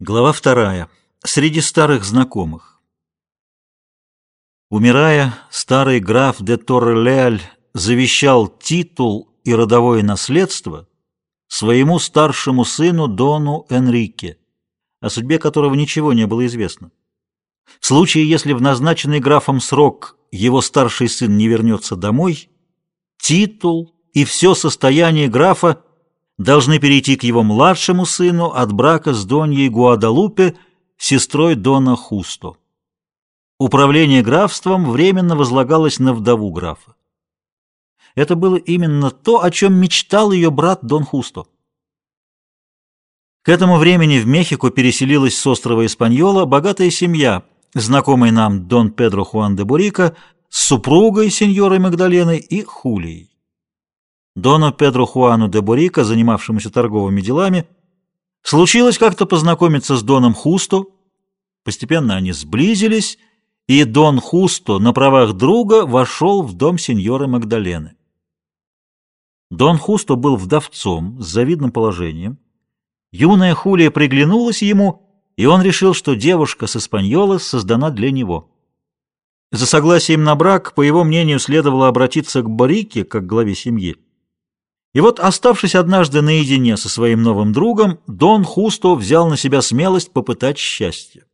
Глава вторая. Среди старых знакомых. Умирая, старый граф де Торрелеаль завещал титул и родовое наследство своему старшему сыну Дону Энрике, о судьбе которого ничего не было известно. В случае, если в назначенный графом срок его старший сын не вернется домой, титул и все состояние графа должны перейти к его младшему сыну от брака с Доньей Гуадалупе, сестрой Дона Хусто. Управление графством временно возлагалось на вдову графа. Это было именно то, о чем мечтал ее брат Дон Хусто. К этому времени в Мехико переселилась с острова Испаньола богатая семья, знакомый нам Дон Педро Хуан де Бурика, с супругой сеньорой Магдаленой и Хулией. Дону Педро Хуану де Бурика, занимавшемуся торговыми делами, случилось как-то познакомиться с Доном Хусто. Постепенно они сблизились, и Дон Хусто на правах друга вошел в дом сеньоры Магдалены. Дон Хусто был вдовцом с завидным положением. Юная Хулия приглянулась ему, и он решил, что девушка с Испаньола создана для него. За согласием на брак, по его мнению, следовало обратиться к Борике, как главе семьи. И вот, оставшись однажды наедине со своим новым другом, Дон Хусто взял на себя смелость попытать счастье.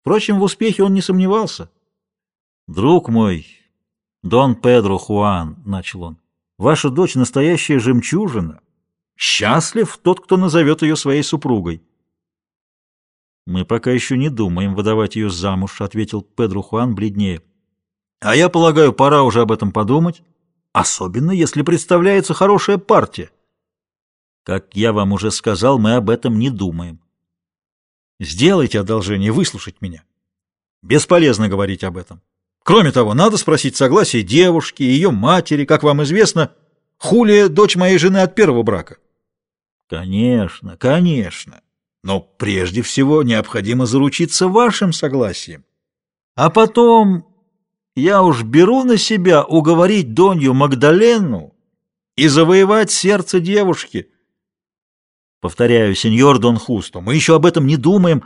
Впрочем, в успехе он не сомневался. «Друг мой, Дон Педро Хуан», — начал он, — «ваша дочь настоящая жемчужина. Счастлив тот, кто назовет ее своей супругой». «Мы пока еще не думаем выдавать ее замуж», — ответил Педро Хуан бледнее. «А я полагаю, пора уже об этом подумать». Особенно, если представляется хорошая партия. Как я вам уже сказал, мы об этом не думаем. Сделайте одолжение выслушать меня. Бесполезно говорить об этом. Кроме того, надо спросить согласие девушки ее матери. Как вам известно, Хулия — дочь моей жены от первого брака. Конечно, конечно. Но прежде всего необходимо заручиться вашим согласием. А потом я уж беру на себя уговорить Донью Магдалену и завоевать сердце девушки. Повторяю, сеньор Дон Хусто, мы еще об этом не думаем,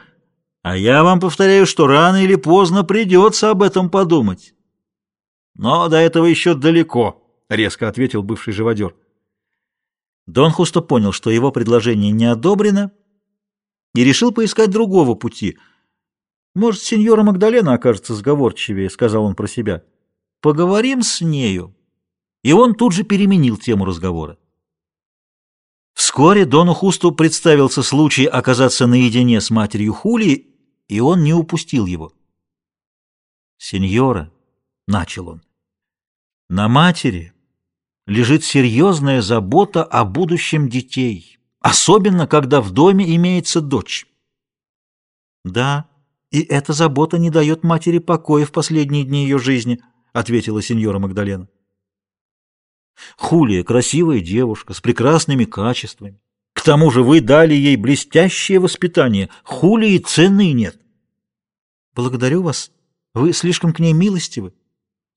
а я вам повторяю, что рано или поздно придется об этом подумать. Но до этого еще далеко, — резко ответил бывший живодер. Дон Хусто понял, что его предложение не одобрено, и решил поискать другого пути — «Может, сеньора Магдалена окажется сговорчивее», — сказал он про себя. «Поговорим с нею». И он тут же переменил тему разговора. Вскоре Дону Хусту представился случай оказаться наедине с матерью Хули, и он не упустил его. «Сеньора», — начал он, — «на матери лежит серьезная забота о будущем детей, особенно когда в доме имеется дочь». «Да», и эта забота не дает матери покоя в последние дни ее жизни, — ответила сеньора Магдалена. Хулия — красивая девушка с прекрасными качествами. К тому же вы дали ей блестящее воспитание. Хулии цены нет. Благодарю вас. Вы слишком к ней милостивы.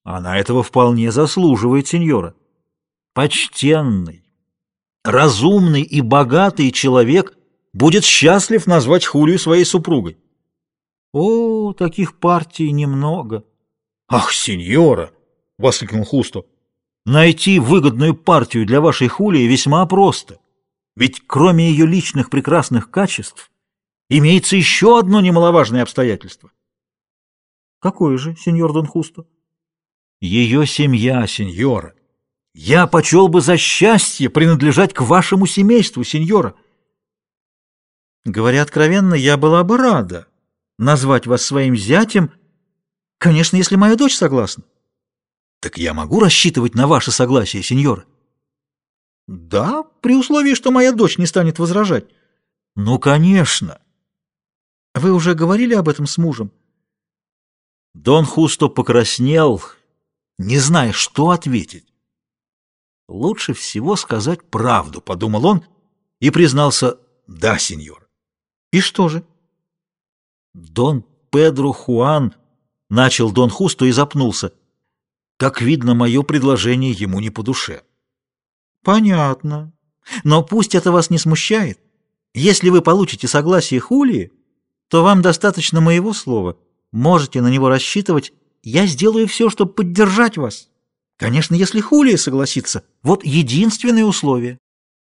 Она этого вполне заслуживает, сеньора. Почтенный, разумный и богатый человек будет счастлив назвать Хулию своей супругой. О, таких партий немного. Ах, сеньора! — воскликнул Хусто. Найти выгодную партию для вашей Хулии весьма просто. Ведь кроме ее личных прекрасных качеств имеется еще одно немаловажное обстоятельство. Какое же, сеньор Дон Хусто? Ее семья, сеньора. Я почел бы за счастье принадлежать к вашему семейству, сеньора. Говоря откровенно, я была бы рада, назвать вас своим зятем, конечно, если моя дочь согласна. Так я могу рассчитывать на ваше согласие, сеньора? Да, при условии, что моя дочь не станет возражать. Ну, конечно. Вы уже говорили об этом с мужем? Дон Хусто покраснел, не зная, что ответить. Лучше всего сказать правду, подумал он и признался «Да, сеньор». И что же? Дон Педро Хуан, начал Дон Хусто и запнулся. Как видно, мое предложение ему не по душе. Понятно. Но пусть это вас не смущает. Если вы получите согласие Хулии, то вам достаточно моего слова. Можете на него рассчитывать. Я сделаю все, чтобы поддержать вас. Конечно, если Хулия согласится. Вот единственное условие.